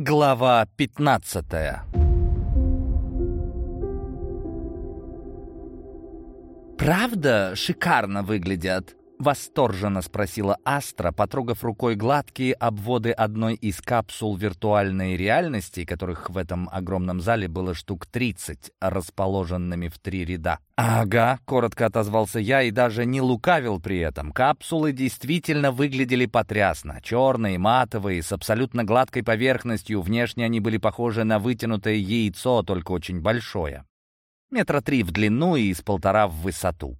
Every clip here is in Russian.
Глава 15 «Правда шикарно выглядят?» — восторженно спросила Астра, потрогав рукой гладкие обводы одной из капсул виртуальной реальности, которых в этом огромном зале было штук 30, расположенными в три ряда. «Ага», — коротко отозвался я и даже не лукавил при этом. Капсулы действительно выглядели потрясно. Черные, матовые, с абсолютно гладкой поверхностью. Внешне они были похожи на вытянутое яйцо, только очень большое. Метра три в длину и с полтора в высоту.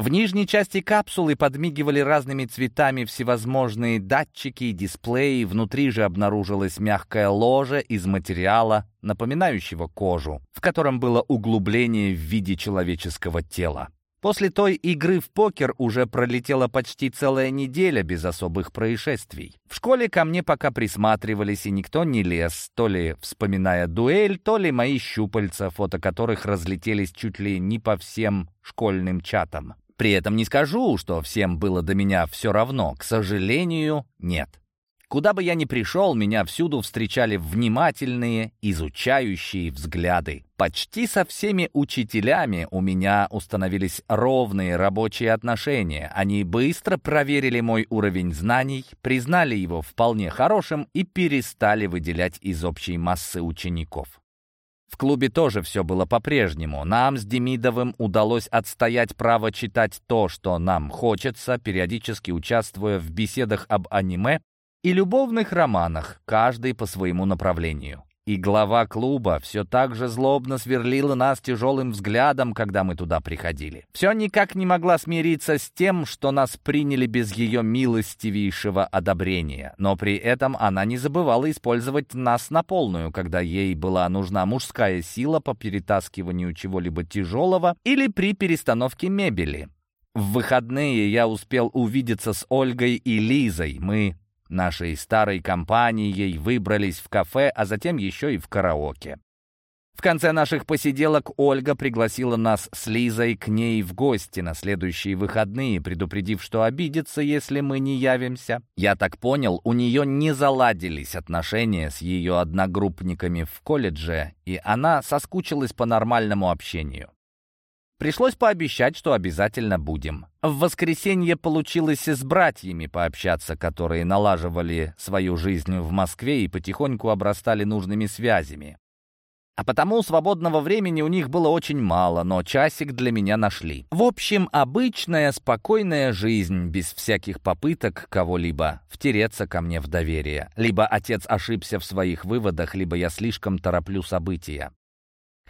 В нижней части капсулы подмигивали разными цветами всевозможные датчики и дисплеи, внутри же обнаружилась мягкая ложа из материала, напоминающего кожу, в котором было углубление в виде человеческого тела. После той игры в покер уже пролетела почти целая неделя без особых происшествий. В школе ко мне пока присматривались, и никто не лез, то ли вспоминая дуэль, то ли мои щупальца, фото которых разлетелись чуть ли не по всем школьным чатам. При этом не скажу, что всем было до меня все равно. К сожалению, нет. Куда бы я ни пришел, меня всюду встречали внимательные, изучающие взгляды. Почти со всеми учителями у меня установились ровные рабочие отношения. Они быстро проверили мой уровень знаний, признали его вполне хорошим и перестали выделять из общей массы учеников. В клубе тоже все было по-прежнему. Нам с Демидовым удалось отстоять право читать то, что нам хочется, периодически участвуя в беседах об аниме и любовных романах, каждый по своему направлению. И глава клуба все так же злобно сверлила нас тяжелым взглядом, когда мы туда приходили. Все никак не могла смириться с тем, что нас приняли без ее милостивейшего одобрения. Но при этом она не забывала использовать нас на полную, когда ей была нужна мужская сила по перетаскиванию чего-либо тяжелого или при перестановке мебели. В выходные я успел увидеться с Ольгой и Лизой. Мы нашей старой компанией выбрались в кафе, а затем еще и в караоке. В конце наших посиделок Ольга пригласила нас с Лизой к ней в гости на следующие выходные, предупредив, что обидится, если мы не явимся. Я так понял, у нее не заладились отношения с ее одногруппниками в колледже, и она соскучилась по нормальному общению. Пришлось пообещать, что обязательно будем. В воскресенье получилось с братьями пообщаться, которые налаживали свою жизнь в Москве и потихоньку обрастали нужными связями. А потому свободного времени у них было очень мало, но часик для меня нашли. В общем, обычная спокойная жизнь, без всяких попыток кого-либо втереться ко мне в доверие. Либо отец ошибся в своих выводах, либо я слишком тороплю события.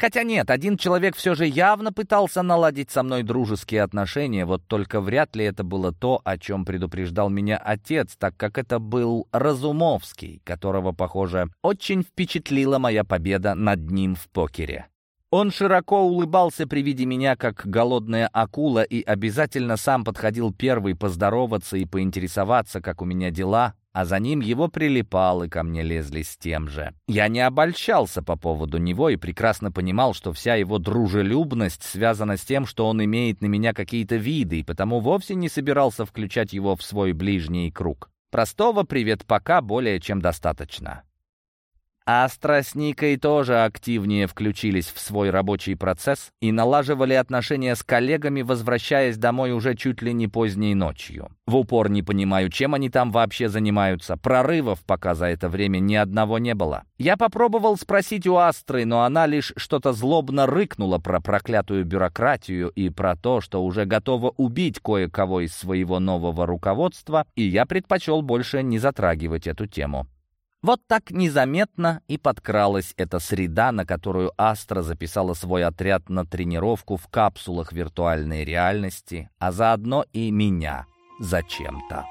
Хотя нет, один человек все же явно пытался наладить со мной дружеские отношения, вот только вряд ли это было то, о чем предупреждал меня отец, так как это был Разумовский, которого, похоже, очень впечатлила моя победа над ним в покере. Он широко улыбался при виде меня, как голодная акула, и обязательно сам подходил первый поздороваться и поинтересоваться, как у меня дела, а за ним его прилипалы ко мне лезли с тем же. Я не обольщался по поводу него и прекрасно понимал, что вся его дружелюбность связана с тем, что он имеет на меня какие-то виды, и потому вовсе не собирался включать его в свой ближний круг. Простого «привет пока» более чем достаточно. Астра с тоже активнее включились в свой рабочий процесс и налаживали отношения с коллегами, возвращаясь домой уже чуть ли не поздней ночью. В упор не понимаю, чем они там вообще занимаются. Прорывов пока за это время ни одного не было. Я попробовал спросить у Астры, но она лишь что-то злобно рыкнула про проклятую бюрократию и про то, что уже готова убить кое-кого из своего нового руководства, и я предпочел больше не затрагивать эту тему. Вот так незаметно и подкралась эта среда, на которую Астра записала свой отряд на тренировку в капсулах виртуальной реальности, а заодно и меня зачем-то.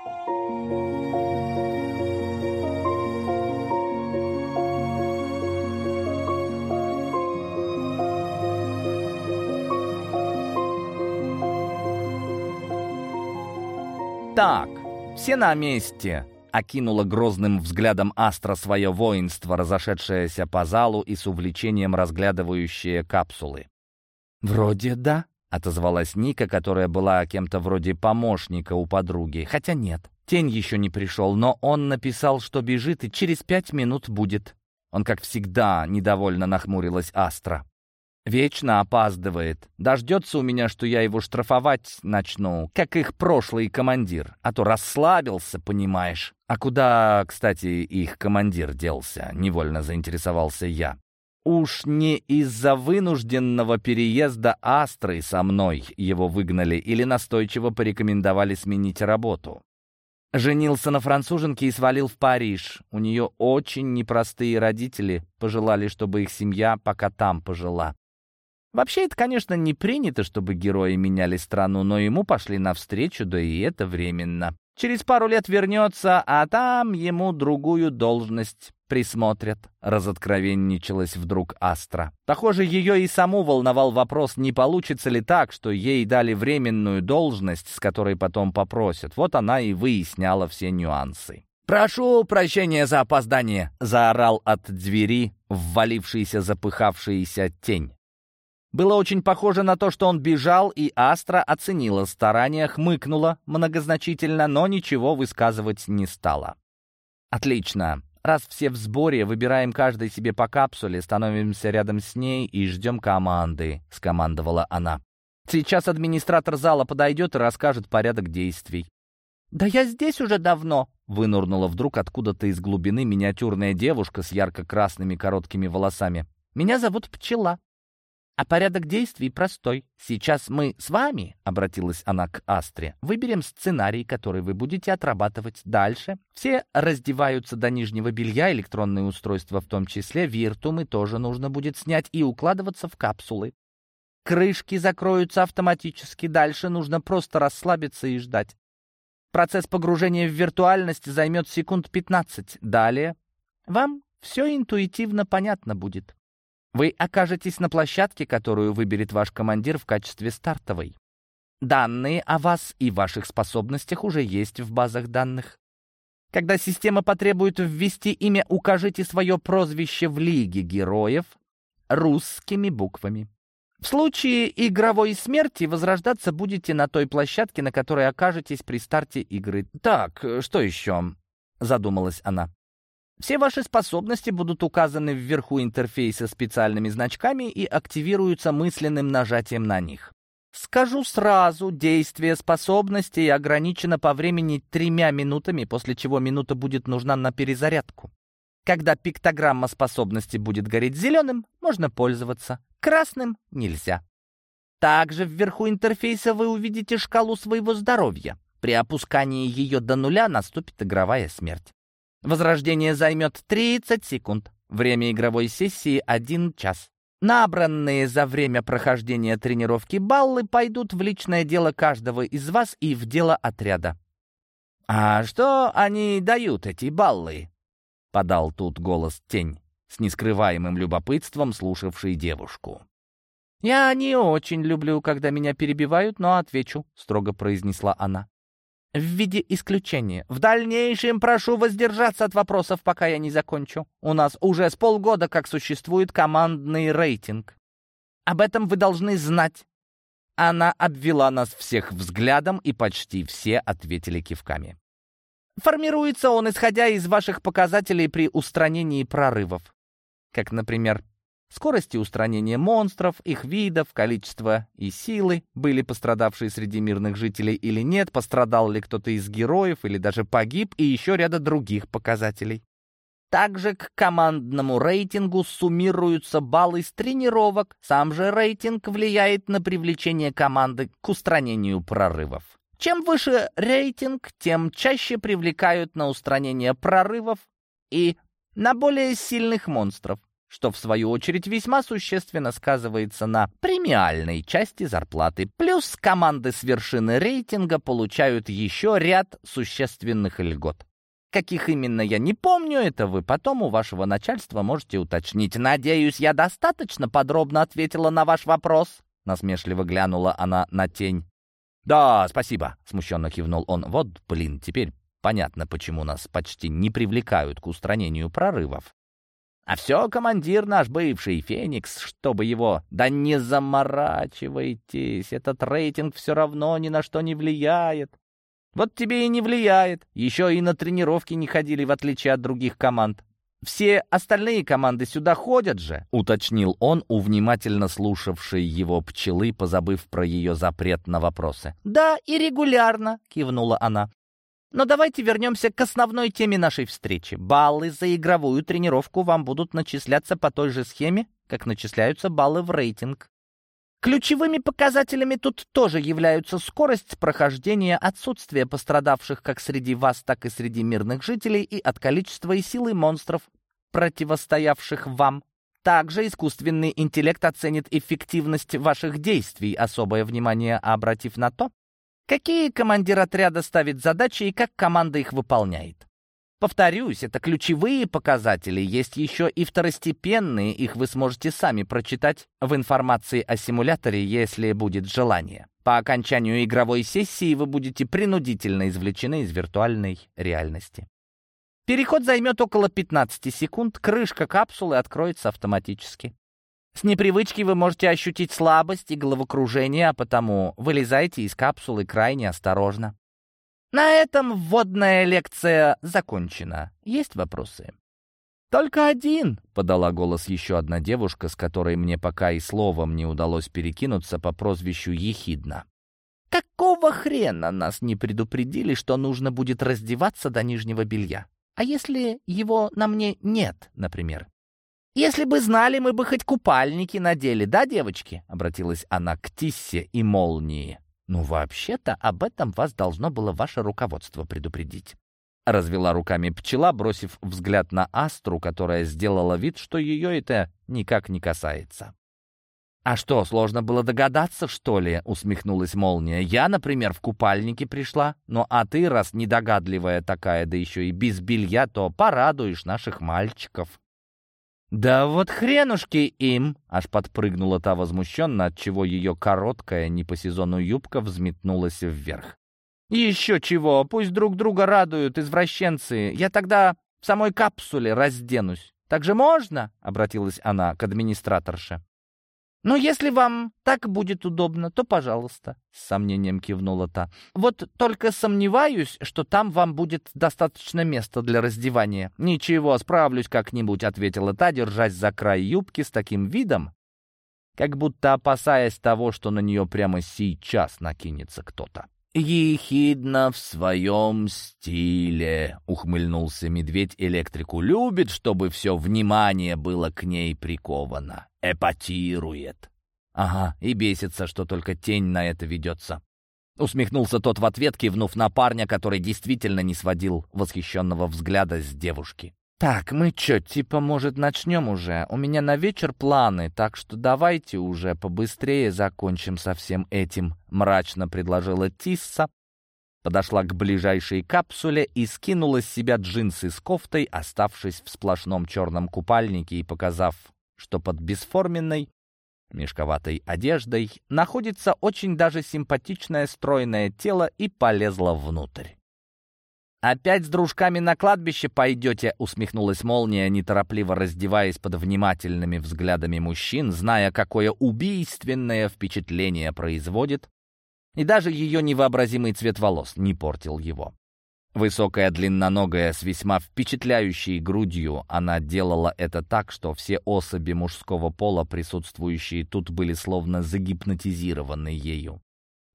Так, все на месте окинула грозным взглядом Астра свое воинство, разошедшееся по залу и с увлечением разглядывающее капсулы. «Вроде да», — отозвалась Ника, которая была кем-то вроде помощника у подруги. «Хотя нет, Тень еще не пришел, но он написал, что бежит, и через пять минут будет. Он, как всегда, недовольно нахмурилась Астра. Вечно опаздывает. Дождется у меня, что я его штрафовать начну, как их прошлый командир. А то расслабился, понимаешь. А куда, кстати, их командир делся? Невольно заинтересовался я. Уж не из-за вынужденного переезда Астры со мной его выгнали или настойчиво порекомендовали сменить работу. Женился на француженке и свалил в Париж. У нее очень непростые родители, пожелали, чтобы их семья пока там пожила. Вообще, это, конечно, не принято, чтобы герои меняли страну, но ему пошли навстречу, да и это временно. Через пару лет вернется, а там ему другую должность присмотрят. Разоткровенничалась вдруг Астра. Похоже, ее и саму волновал вопрос, не получится ли так, что ей дали временную должность, с которой потом попросят. Вот она и выясняла все нюансы. «Прошу прощения за опоздание!» — заорал от двери ввалившийся запыхавшийся тень. Было очень похоже на то, что он бежал, и Астра оценила старания, хмыкнула многозначительно, но ничего высказывать не стала. «Отлично. Раз все в сборе, выбираем каждый себе по капсуле, становимся рядом с ней и ждем команды», — скомандовала она. «Сейчас администратор зала подойдет и расскажет порядок действий». «Да я здесь уже давно», — вынурнула вдруг откуда-то из глубины миниатюрная девушка с ярко-красными короткими волосами. «Меня зовут Пчела». А порядок действий простой. Сейчас мы с вами, — обратилась она к Астре, — выберем сценарий, который вы будете отрабатывать дальше. Все раздеваются до нижнего белья, электронные устройства в том числе, виртумы тоже нужно будет снять и укладываться в капсулы. Крышки закроются автоматически, дальше нужно просто расслабиться и ждать. Процесс погружения в виртуальность займет секунд 15. Далее вам все интуитивно понятно будет. Вы окажетесь на площадке, которую выберет ваш командир в качестве стартовой. Данные о вас и ваших способностях уже есть в базах данных. Когда система потребует ввести имя, укажите свое прозвище в Лиге Героев русскими буквами. В случае игровой смерти возрождаться будете на той площадке, на которой окажетесь при старте игры. «Так, что еще?» — задумалась она. Все ваши способности будут указаны вверху интерфейса специальными значками и активируются мысленным нажатием на них. Скажу сразу, действие способностей ограничено по времени тремя минутами, после чего минута будет нужна на перезарядку. Когда пиктограмма способности будет гореть зеленым, можно пользоваться. Красным нельзя. Также вверху интерфейса вы увидите шкалу своего здоровья. При опускании ее до нуля наступит игровая смерть. Возрождение займет 30 секунд. Время игровой сессии — 1 час. Набранные за время прохождения тренировки баллы пойдут в личное дело каждого из вас и в дело отряда. «А что они дают, эти баллы?» — подал тут голос тень, с нескрываемым любопытством слушавший девушку. «Я не очень люблю, когда меня перебивают, но отвечу», — строго произнесла она в виде исключения. В дальнейшем прошу воздержаться от вопросов, пока я не закончу. У нас уже с полгода как существует командный рейтинг. Об этом вы должны знать. Она обвела нас всех взглядом, и почти все ответили кивками. Формируется он, исходя из ваших показателей при устранении прорывов. Как, например, скорости устранения монстров, их видов, количества и силы, были пострадавшие среди мирных жителей или нет, пострадал ли кто-то из героев или даже погиб, и еще ряда других показателей. Также к командному рейтингу суммируются баллы с тренировок. Сам же рейтинг влияет на привлечение команды к устранению прорывов. Чем выше рейтинг, тем чаще привлекают на устранение прорывов и на более сильных монстров что в свою очередь весьма существенно сказывается на премиальной части зарплаты. Плюс команды с вершины рейтинга получают еще ряд существенных льгот. Каких именно я не помню, это вы потом у вашего начальства можете уточнить. Надеюсь, я достаточно подробно ответила на ваш вопрос. Насмешливо глянула она на тень. «Да, спасибо», — смущенно кивнул он. «Вот, блин, теперь понятно, почему нас почти не привлекают к устранению прорывов. А все командир наш бывший, Феникс, чтобы его... Да не заморачивайтесь, этот рейтинг все равно ни на что не влияет. Вот тебе и не влияет. Еще и на тренировки не ходили, в отличие от других команд. «Все остальные команды сюда ходят же», — уточнил он у внимательно слушавшей его пчелы, позабыв про ее запрет на вопросы. «Да, и регулярно», — кивнула она. «Но давайте вернемся к основной теме нашей встречи. Баллы за игровую тренировку вам будут начисляться по той же схеме, как начисляются баллы в рейтинг. Ключевыми показателями тут тоже являются скорость прохождения, отсутствие пострадавших как среди вас, так и среди мирных жителей и от количества и силы монстров, противостоявших вам. Также искусственный интеллект оценит эффективность ваших действий, особое внимание обратив на то, какие командир отряда ставит задачи и как команда их выполняет. Повторюсь, это ключевые показатели, есть еще и второстепенные, их вы сможете сами прочитать в информации о симуляторе, если будет желание. По окончанию игровой сессии вы будете принудительно извлечены из виртуальной реальности. Переход займет около 15 секунд, крышка капсулы откроется автоматически. С непривычки вы можете ощутить слабость и головокружение, а потому вылезайте из капсулы крайне осторожно. На этом вводная лекция закончена. Есть вопросы? «Только один», — подала голос еще одна девушка, с которой мне пока и словом не удалось перекинуться по прозвищу Ехидна. «Какого хрена нас не предупредили, что нужно будет раздеваться до нижнего белья? А если его на мне нет, например?» «Если бы знали, мы бы хоть купальники надели, да, девочки?» — обратилась она к Тиссе и Молнии. «Ну, вообще-то, об этом вас должно было ваше руководство предупредить». Развела руками пчела, бросив взгляд на Астру, которая сделала вид, что ее это никак не касается. «А что, сложно было догадаться, что ли?» — усмехнулась молния. «Я, например, в купальнике пришла. Ну а ты, раз недогадливая такая, да еще и без белья, то порадуешь наших мальчиков». «Да вот хренушки им!» — аж подпрыгнула та возмущенно, отчего ее короткая, не по сезону юбка взметнулась вверх. «Еще чего! Пусть друг друга радуют, извращенцы! Я тогда в самой капсуле разденусь. Так же можно?» — обратилась она к администраторше. «Ну, если вам так будет удобно, то пожалуйста», — с сомнением кивнула та. «Вот только сомневаюсь, что там вам будет достаточно места для раздевания». «Ничего, справлюсь как-нибудь», — ответила та, держась за край юбки с таким видом, как будто опасаясь того, что на нее прямо сейчас накинется кто-то. «Ехидно в своем стиле», — ухмыльнулся медведь электрику. «Любит, чтобы все внимание было к ней приковано. Эпатирует». «Ага, и бесится, что только тень на это ведется». Усмехнулся тот в ответ, кивнув на парня, который действительно не сводил восхищенного взгляда с девушки. «Так, мы чё, типа, может, начнем уже? У меня на вечер планы, так что давайте уже побыстрее закончим со всем этим», — мрачно предложила Тисса, подошла к ближайшей капсуле и скинула с себя джинсы с кофтой, оставшись в сплошном черном купальнике и показав, что под бесформенной, мешковатой одеждой находится очень даже симпатичное стройное тело и полезла внутрь. «Опять с дружками на кладбище пойдете?» — усмехнулась молния, неторопливо раздеваясь под внимательными взглядами мужчин, зная, какое убийственное впечатление производит, и даже ее невообразимый цвет волос не портил его. Высокая, длинноногая, с весьма впечатляющей грудью, она делала это так, что все особи мужского пола, присутствующие тут, были словно загипнотизированы ею.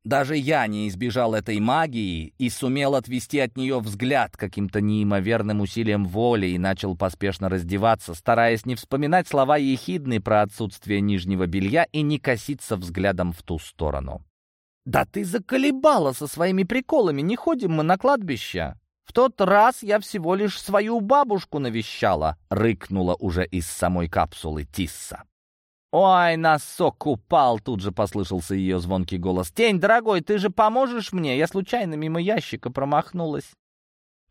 Даже я не избежал этой магии и сумел отвести от нее взгляд каким-то неимоверным усилием воли и начал поспешно раздеваться, стараясь не вспоминать слова ехидны про отсутствие нижнего белья и не коситься взглядом в ту сторону. «Да ты заколебала со своими приколами, не ходим мы на кладбище!» «В тот раз я всего лишь свою бабушку навещала», — рыкнула уже из самой капсулы Тисса. «Ой, носок упал!» — тут же послышался ее звонкий голос. «Тень, дорогой, ты же поможешь мне? Я случайно мимо ящика промахнулась».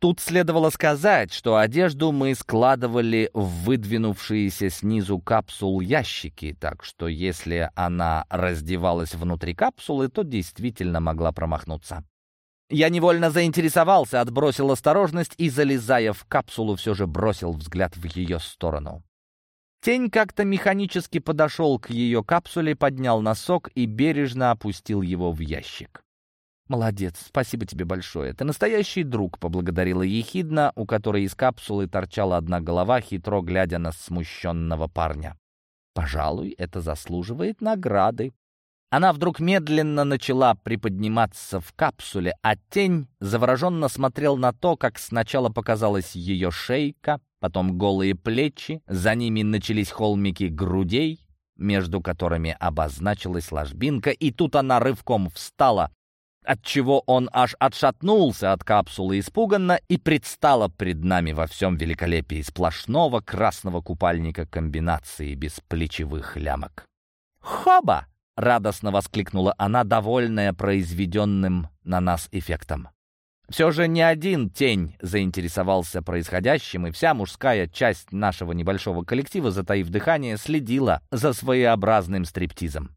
Тут следовало сказать, что одежду мы складывали в выдвинувшиеся снизу капсул ящики, так что если она раздевалась внутри капсулы, то действительно могла промахнуться. Я невольно заинтересовался, отбросил осторожность и, залезая в капсулу, все же бросил взгляд в ее сторону. Тень как-то механически подошел к ее капсуле, поднял носок и бережно опустил его в ящик. «Молодец, спасибо тебе большое. Ты настоящий друг», — поблагодарила ехидна, у которой из капсулы торчала одна голова, хитро глядя на смущенного парня. «Пожалуй, это заслуживает награды». Она вдруг медленно начала приподниматься в капсуле, а тень завороженно смотрел на то, как сначала показалась ее шейка, потом голые плечи, за ними начались холмики грудей, между которыми обозначилась ложбинка, и тут она рывком встала, отчего он аж отшатнулся от капсулы испуганно и предстала пред нами во всем великолепии сплошного красного купальника комбинации без плечевых лямок. «Хоба!» — радостно воскликнула она, довольная произведенным на нас эффектом. Все же не один тень заинтересовался происходящим, и вся мужская часть нашего небольшого коллектива, затаив дыхание, следила за своеобразным стриптизом.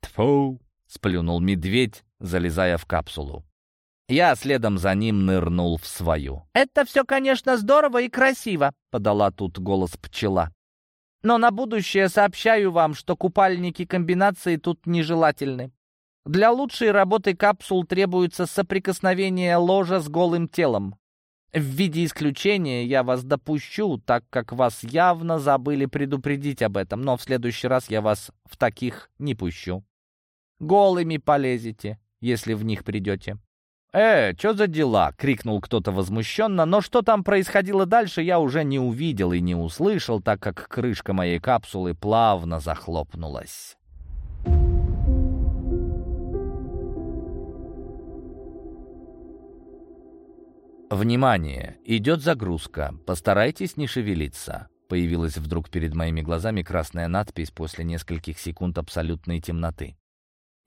«Тьфу!» — сплюнул медведь, залезая в капсулу. Я следом за ним нырнул в свою. «Это все, конечно, здорово и красиво», — подала тут голос пчела. «Но на будущее сообщаю вам, что купальники комбинации тут нежелательны. Для лучшей работы капсул требуется соприкосновение ложа с голым телом. В виде исключения я вас допущу, так как вас явно забыли предупредить об этом, но в следующий раз я вас в таких не пущу. Голыми полезете если в них придете». «Э, что за дела?» — крикнул кто-то возмущенно, но что там происходило дальше, я уже не увидел и не услышал, так как крышка моей капсулы плавно захлопнулась. «Внимание! Идет загрузка. Постарайтесь не шевелиться». Появилась вдруг перед моими глазами красная надпись после нескольких секунд абсолютной темноты.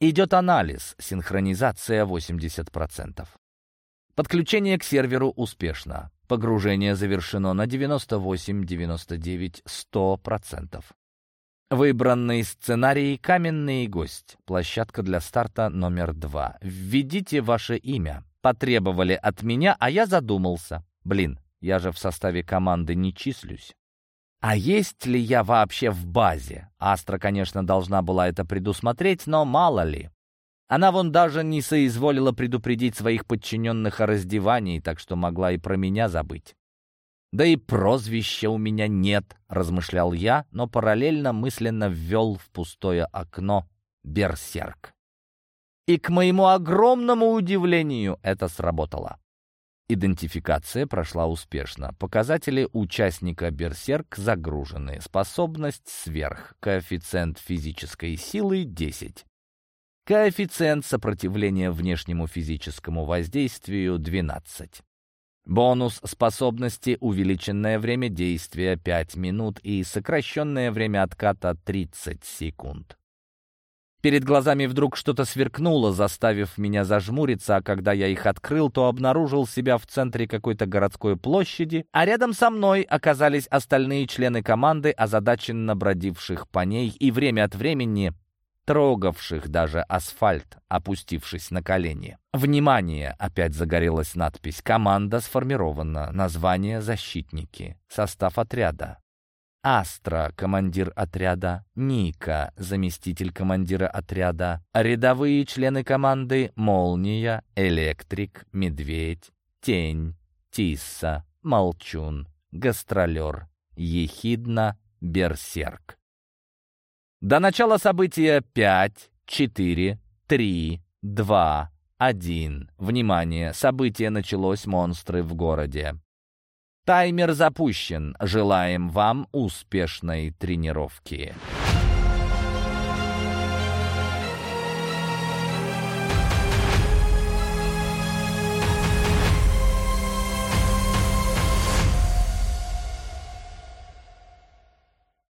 Идет анализ, синхронизация 80%. Подключение к серверу успешно. Погружение завершено на 98, 99, 100%. Выбранный сценарий «Каменный гость». Площадка для старта номер два. Введите ваше имя. Потребовали от меня, а я задумался. Блин, я же в составе команды не числюсь. А есть ли я вообще в базе? Астра, конечно, должна была это предусмотреть, но мало ли. Она вон даже не соизволила предупредить своих подчиненных о раздевании, так что могла и про меня забыть. «Да и прозвища у меня нет», — размышлял я, но параллельно мысленно ввел в пустое окно «Берсерк». И, к моему огромному удивлению, это сработало. Идентификация прошла успешно. Показатели участника «Берсерк» загружены. Способность сверх. Коэффициент физической силы 10. Коэффициент сопротивления внешнему физическому воздействию 12. Бонус способности увеличенное время действия 5 минут и сокращенное время отката 30 секунд. Перед глазами вдруг что-то сверкнуло, заставив меня зажмуриться, а когда я их открыл, то обнаружил себя в центре какой-то городской площади, а рядом со мной оказались остальные члены команды, озадаченно бродивших по ней и время от времени трогавших даже асфальт, опустившись на колени. «Внимание!» — опять загорелась надпись. «Команда сформирована. Название «Защитники». Состав отряда. Астра, командир отряда, Ника, заместитель командира отряда, рядовые члены команды Молния, Электрик, Медведь, Тень, Тисса, Молчун, Гастролер, Ехидна, Берсерк. До начала события 5, 4, 3, 2, 1. Внимание! Событие началось, монстры в городе. Таймер запущен. Желаем вам успешной тренировки.